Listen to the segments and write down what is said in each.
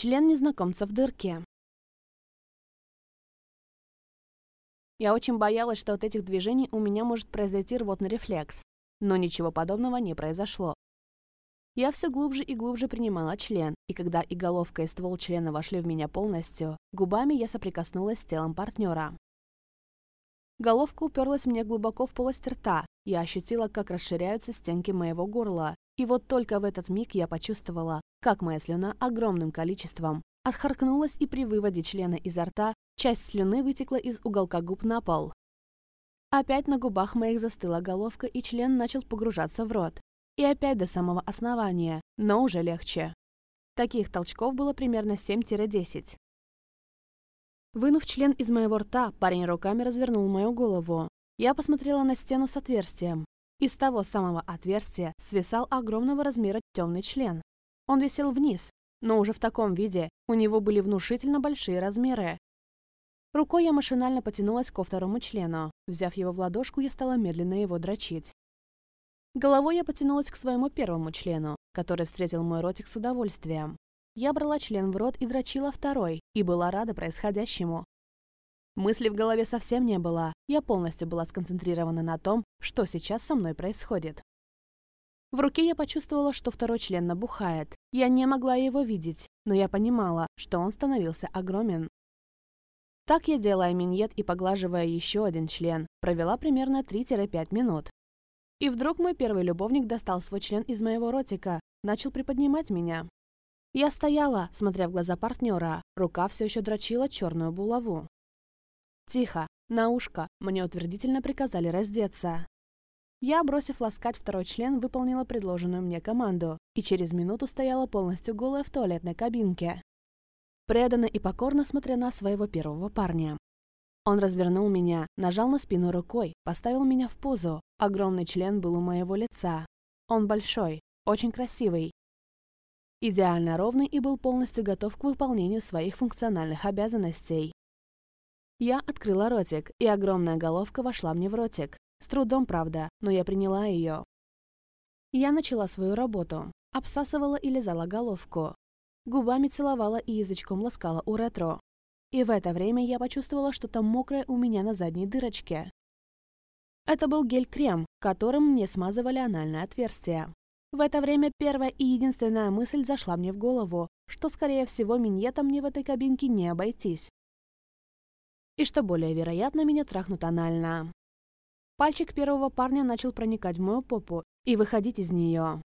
Член незнакомца в дырке. Я очень боялась, что от этих движений у меня может произойти рвотный рефлекс, но ничего подобного не произошло. Я все глубже и глубже принимала член, и когда и головка, и ствол члена вошли в меня полностью, губами я соприкоснулась с телом партнера. Головка уперлась мне глубоко в полость рта, я ощутила, как расширяются стенки моего горла, и вот только в этот миг я почувствовала, как моя слюна огромным количеством отхаркнулась и при выводе члена изо рта часть слюны вытекла из уголка губ на пол. Опять на губах моих застыла головка, и член начал погружаться в рот. И опять до самого основания, но уже легче. Таких толчков было примерно 7-10. Вынув член из моего рта, парень руками развернул мою голову. Я посмотрела на стену с отверстием. Из того самого отверстия свисал огромного размера темный член. Он висел вниз, но уже в таком виде у него были внушительно большие размеры. Рукой я машинально потянулась ко второму члену. Взяв его в ладошку, я стала медленно его дрочить. Головой я потянулась к своему первому члену, который встретил мой ротик с удовольствием. Я брала член в рот и дрочила второй, и была рада происходящему. Мысли в голове совсем не было, я полностью была сконцентрирована на том, что сейчас со мной происходит. В руке я почувствовала, что второй член набухает. Я не могла его видеть, но я понимала, что он становился огромен. Так я, делая миньет и поглаживая еще один член, провела примерно 3-5 минут. И вдруг мой первый любовник достал свой член из моего ротика, начал приподнимать меня. Я стояла, смотря в глаза партнера, рука все еще дрочила черную булаву. «Тихо! На ушко!» Мне утвердительно приказали раздеться. Я, бросив ласкать второй член, выполнила предложенную мне команду и через минуту стояла полностью голая в туалетной кабинке. Преданно и покорно смотря на своего первого парня. Он развернул меня, нажал на спину рукой, поставил меня в позу. Огромный член был у моего лица. Он большой, очень красивый. Идеально ровный и был полностью готов к выполнению своих функциональных обязанностей. Я открыла ротик, и огромная головка вошла мне в ротик. С трудом, правда, но я приняла ее. Я начала свою работу. Обсасывала и лизала головку. Губами целовала и язычком ласкала у. И в это время я почувствовала что-то мокрое у меня на задней дырочке. Это был гель-крем, которым мне смазывали анальное отверстие. В это время первая и единственная мысль зашла мне в голову, что, скорее всего, миньетом мне в этой кабинке не обойтись и, что более вероятно, меня трахнут анально. Пальчик первого парня начал проникать в мою попу и выходить из нее.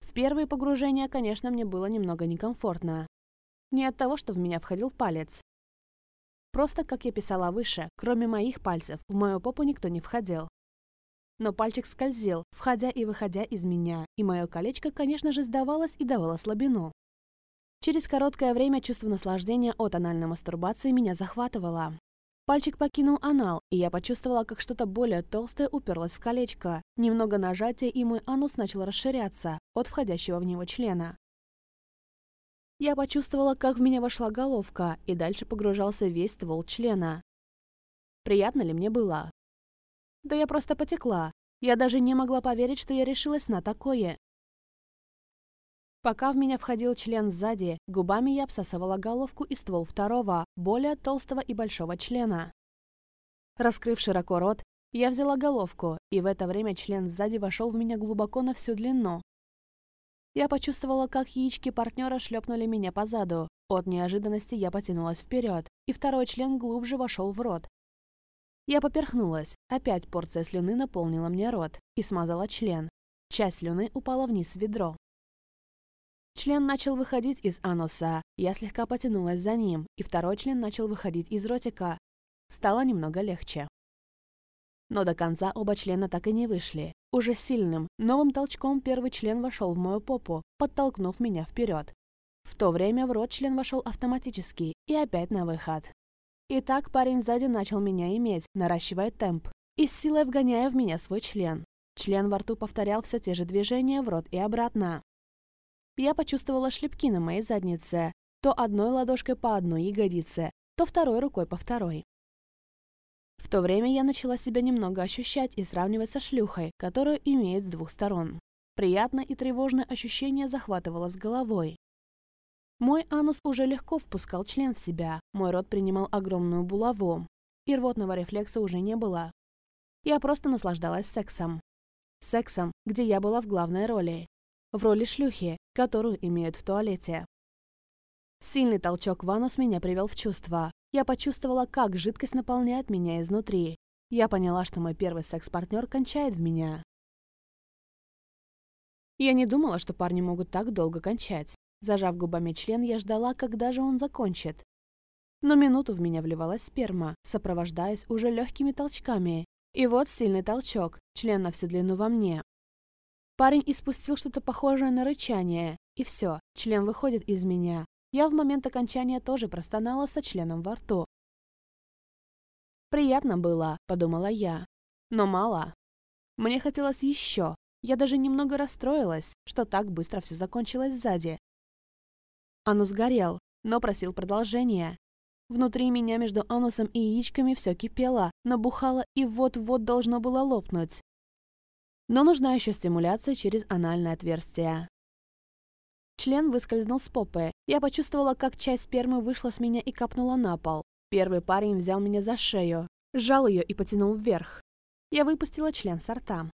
В первые погружения, конечно, мне было немного некомфортно. Не от того, что в меня входил палец. Просто, как я писала выше, кроме моих пальцев, в мою попу никто не входил. Но пальчик скользил, входя и выходя из меня, и мое колечко, конечно же, сдавалось и давало слабину. Через короткое время чувство наслаждения от анальной мастурбации меня захватывало. Пальчик покинул анал, и я почувствовала, как что-то более толстое уперлось в колечко. Немного нажатия, и мой анус начал расширяться от входящего в него члена. Я почувствовала, как в меня вошла головка, и дальше погружался весь ствол члена. Приятно ли мне было? Да я просто потекла. Я даже не могла поверить, что я решилась на такое. Пока в меня входил член сзади, губами я обсасывала головку и ствол второго, более толстого и большого члена. Раскрыв широко рот, я взяла головку, и в это время член сзади вошел в меня глубоко на всю длину. Я почувствовала, как яички партнера шлепнули меня по заду. От неожиданности я потянулась вперед, и второй член глубже вошел в рот. Я поперхнулась, опять порция слюны наполнила мне рот и смазала член. Часть слюны упала вниз в ведро. Член начал выходить из ануса, я слегка потянулась за ним, и второй член начал выходить из ротика. Стало немного легче. Но до конца оба члена так и не вышли. Уже сильным, новым толчком первый член вошел в мою попу, подтолкнув меня вперед. В то время в рот член вошел автоматически и опять на выход. И так парень сзади начал меня иметь, наращивая темп, и с силой вгоняя в меня свой член. Член во рту повторял все те же движения в рот и обратно. Я почувствовала шлепки на моей заднице, то одной ладошкой по одной ягодице, то второй рукой по второй. В то время я начала себя немного ощущать и сравнивать со шлюхой, которую имеет с двух сторон. Приятное и тревожное ощущение захватывало с головой. Мой анус уже легко впускал член в себя, мой рот принимал огромную булаву, и рвотного рефлекса уже не было. Я просто наслаждалась сексом. Сексом, где я была в главной роли, в роли шлюхи, которую имеют в туалете. Сильный толчок в ванус меня привел в чувство. Я почувствовала, как жидкость наполняет меня изнутри. Я поняла, что мой первый секс-партнер кончает в меня. Я не думала, что парни могут так долго кончать. Зажав губами член, я ждала, когда же он закончит. Но минуту в меня вливалась сперма, сопровождаясь уже легкими толчками. И вот сильный толчок, член на всю длину во мне, Парень испустил что-то похожее на рычание, и все, член выходит из меня. Я в момент окончания тоже простонала со членом во рту. «Приятно было», — подумала я. «Но мало. Мне хотелось еще. Я даже немного расстроилась, что так быстро все закончилось сзади. Анус горел, но просил продолжения. Внутри меня между анусом и яичками все кипело, набухало и вот-вот должно было лопнуть. Но нужна еще стимуляция через анальное отверстие. Член выскользнул с попы. Я почувствовала, как часть спермы вышла с меня и капнула на пол. Первый парень взял меня за шею, сжал ее и потянул вверх. Я выпустила член с рта.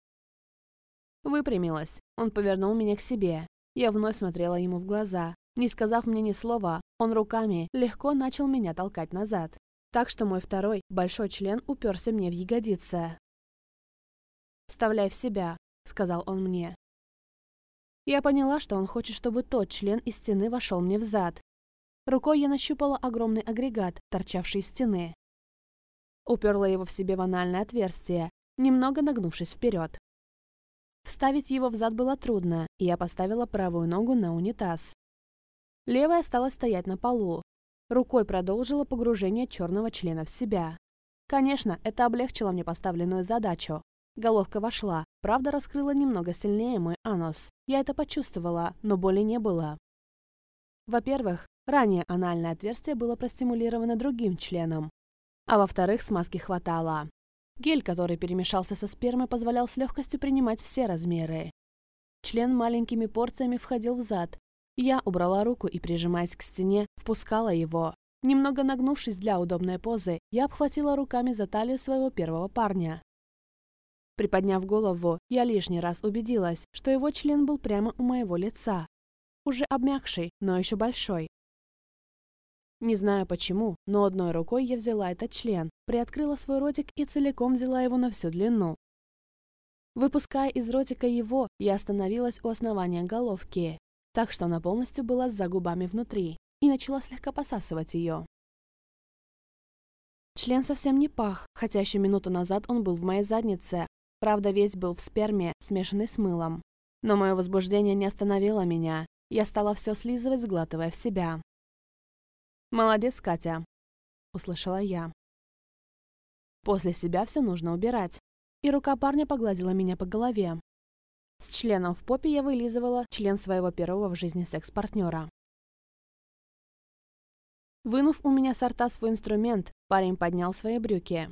Выпрямилась. Он повернул меня к себе. Я вновь смотрела ему в глаза. Не сказав мне ни слова, он руками легко начал меня толкать назад. Так что мой второй, большой член уперся мне в ягодицы. «Вставляй в себя», — сказал он мне. Я поняла, что он хочет, чтобы тот член из стены вошел мне в зад. Рукой я нащупала огромный агрегат, торчавший из стены. Уперла его в себе в анальное отверстие, немного нагнувшись вперед. Вставить его в зад было трудно, и я поставила правую ногу на унитаз. Левая стала стоять на полу. Рукой продолжила погружение черного члена в себя. Конечно, это облегчило мне поставленную задачу, Головка вошла, правда раскрыла немного сильнее мой анус. Я это почувствовала, но боли не было. Во-первых, ранее анальное отверстие было простимулировано другим членом. А во-вторых, смазки хватало. Гель, который перемешался со спермой, позволял с легкостью принимать все размеры. Член маленькими порциями входил в зад. Я убрала руку и, прижимаясь к стене, впускала его. Немного нагнувшись для удобной позы, я обхватила руками за талию своего первого парня. Приподняв голову, я лишний раз убедилась, что его член был прямо у моего лица. Уже обмякший, но еще большой. Не знаю почему, но одной рукой я взяла этот член, приоткрыла свой ротик и целиком взяла его на всю длину. Выпуская из ротика его, я остановилась у основания головки, так что она полностью была за губами внутри, и начала слегка посасывать ее. Член совсем не пах, хотя еще минуту назад он был в моей заднице, Правда, весь был в сперме, смешанный с мылом. Но мое возбуждение не остановило меня. Я стала все слизывать, сглатывая в себя. «Молодец, Катя», — услышала я. «После себя все нужно убирать». И рука парня погладила меня по голове. С членом в попе я вылизывала член своего первого в жизни секс-партнера. Вынув у меня сорта свой инструмент, парень поднял свои брюки.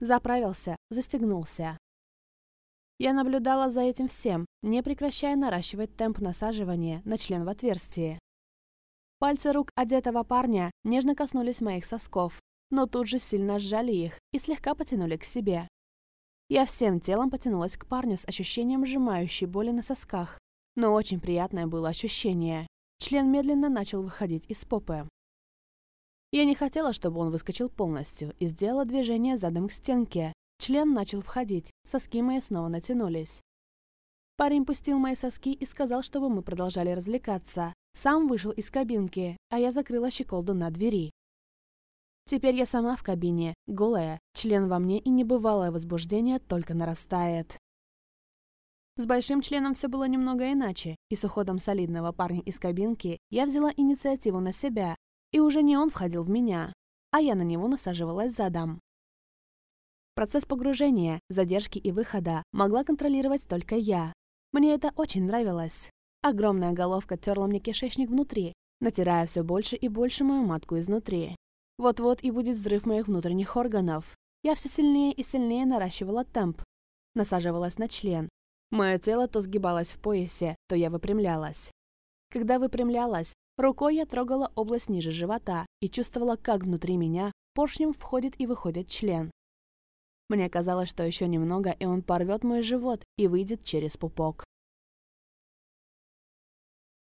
Заправился, застегнулся. Я наблюдала за этим всем, не прекращая наращивать темп насаживания на член в отверстии. Пальцы рук одетого парня нежно коснулись моих сосков, но тут же сильно сжали их и слегка потянули к себе. Я всем телом потянулась к парню с ощущением сжимающей боли на сосках, но очень приятное было ощущение. Член медленно начал выходить из попы. Я не хотела, чтобы он выскочил полностью, и сделала движение задом к стенке, Член начал входить, соски мои снова натянулись. Парень пустил мои соски и сказал, чтобы мы продолжали развлекаться. Сам вышел из кабинки, а я закрыла щеколду на двери. Теперь я сама в кабине, голая, член во мне и небывалое возбуждение только нарастает. С большим членом все было немного иначе, и с уходом солидного парня из кабинки я взяла инициативу на себя, и уже не он входил в меня, а я на него насаживалась задом. Процесс погружения, задержки и выхода могла контролировать только я. Мне это очень нравилось. Огромная головка терла мне кишечник внутри, натирая все больше и больше мою матку изнутри. Вот-вот и будет взрыв моих внутренних органов. Я все сильнее и сильнее наращивала темп. Насаживалась на член. Мое тело то сгибалось в поясе, то я выпрямлялась. Когда выпрямлялась, рукой я трогала область ниже живота и чувствовала, как внутри меня поршнем входит и выходит член. Мне казалось, что еще немного, и он порвет мой живот и выйдет через пупок.